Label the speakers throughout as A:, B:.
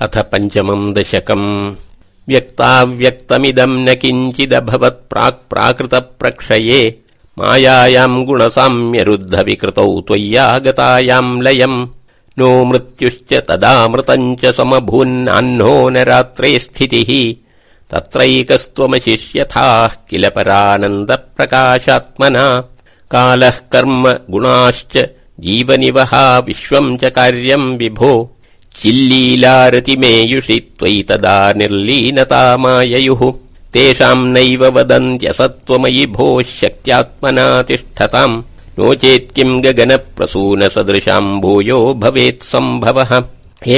A: अथ पञ्चमम् दशकम्। व्यक्ताव्यक्तमिदम् न किञ्चिदभवत् प्राक् प्राकृतप्रक्षये। मायायाम् गुणसाम्यरुद्धविकृतौ त्वय्यागतायाम् लयम्। नो मृत्युश्च तदामृतम् च समभून्नाह्नो न रात्रे स्थितिः। तत्रैकस्त्वमशिष्यथाः किल परानन्दप्रकाशात्मना। कालः कर्म गुणाश्च जीवनिवहा विश्वम् च कार्यम् विभो चिल्लीलारतिमेयुषि त्वयि तदा निर्लीनता माययुः तेषाम् नैव वदन्त्यसत्त्वमयि भोः शक्त्यात्मना तिष्ठताम् नो चेत् किम् गगनप्रसूनसदृशाम् भूयो भवेत् सम्भवः।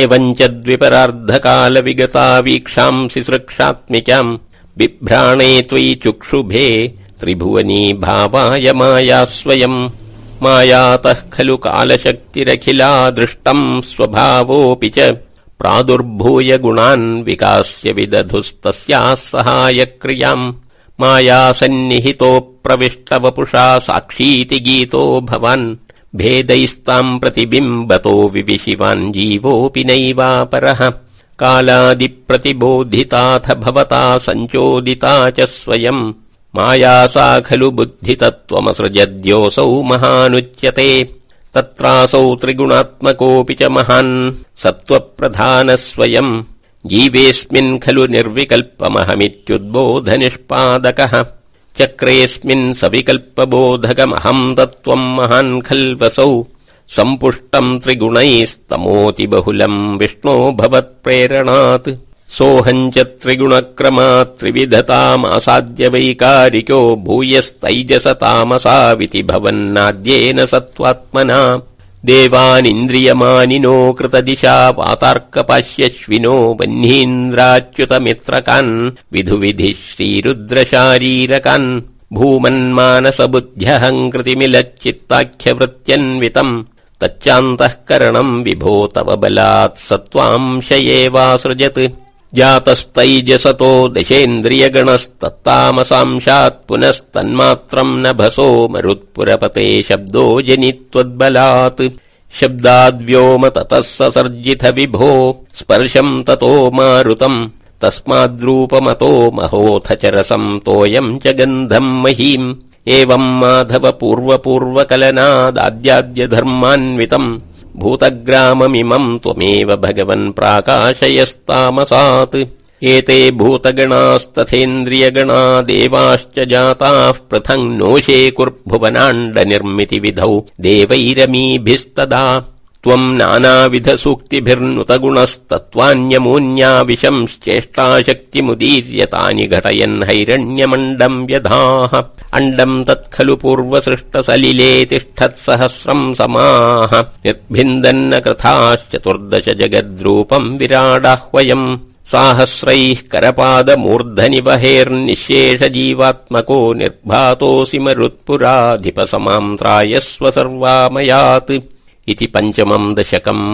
A: एवम् च द्विपरार्धकाल विगता वीक्षांसि सृक्षात्मिकाम्। बिभ्राणे त्वयि चुक्षुभे त्रिभुवनी भावाय माया स्वयम् मायातः खलु कालशक्तिरखिला दृष्टम् स्वभावोऽपि च। प्रादुर्भूय गुणान् विकास्य विदधुस्तस्याः सहायक्रियाम्। माया सन्निहितो प्रविष्टवपुषा साक्षीति गीतो भवान्। भेदैस्ताम् प्रतिबिम्बतो विविशिवान् जीवोऽपि नैवापरः। कालादिप्रतिबोधिताथ भवता सञ्चोदिता च स्वयम् माया सा खलु बुद्धितत्त्वमसृजद्योऽसौ महानुच्यते। तत्रासौ त्रिगुणात्मकोऽपि च महान्। सत्त्वप्रधानः स्वयम् जीवेऽस्मिन् खलु निर्विकल्पमहमित्युद्बोधनिष्पादकः। चक्रेऽस्मिन् सविकल्पबोधकमहम् तत्त्वम् महान् खल्वसौ। सम्पुष्टम् त्रिगुणैस्तमोति बहुलम् विष्णो भवत्प्रेरणात् सोऽहम् च त्रिगुणक्रमा त्रिविधतामासाद्य वैकारिको भूयस्तैजसतामसाविति भवन्नाद्येन सत्त्वात्मना। देवानिन्द्रियमानिनो कृतदिशा वातार्कपाश्यश्विनो वह्नीन्द्राच्युतमित्रकान् विधुविधिः श्रीरुद्रशारीरकान्। भूमन्मानसबुद्ध्यहम् कृतिमिलच्चित्ताख्यवृत्त्यन्वितम् तच्चान्तःकरणम् विभो तव बलात् सत्त्वांशयेवासृजत् जातस्तैजसतो दशेन्द्रियगणस्तत्तामसांशात् पुनस्तन्मात्रम् नभसो मरुत्पुरपते शब्दो जनित्वद्बलात्। शब्दाद्व्योम ततः ससर्जित विभो स्पर्शम् ततो मारुतम् तस्माद्रूपमतो महोऽथ च रसम् तोयम् च गन्धम् महीम्। एवम् माधव पूर्वपूर्वकलनादाद्याद्य धर्मान्वितम् भूतग्राममिमम् त्वमेव भगवन् प्राकाशयस्तामसात्। एते भूतगणास्तथेन्द्रियगणा देवाश्च जाताः पृथङ् नोषे कुर्भुवनाण्ड निर्मिति विधौ देवैरमीभिस्तदा त्वम् नानाविधसूक्तिभिर्नुतगुणस्तत्त्वान्यमून्याविशंश्चेष्टाशक्तिमुदीर्य तानि घटयन् हैरण्यमण्डम् व्यधाः। अण्डम् तत्खलु पूर्वसृष्टसलिले तिष्ठत्सहस्रम् समाः। निर्भिन्दन्न कृथाश्चतुर्दश जगद्रूपम् विराडाह्वयम्। साहस्रैः करपादमूर्धनि वहेर्निःशेषजीवात्मको निर्भातोऽसि मरुत्पुराधिपसमाम् त्रायस्व सर्वामयात् इति पञ्चमम् दशकम्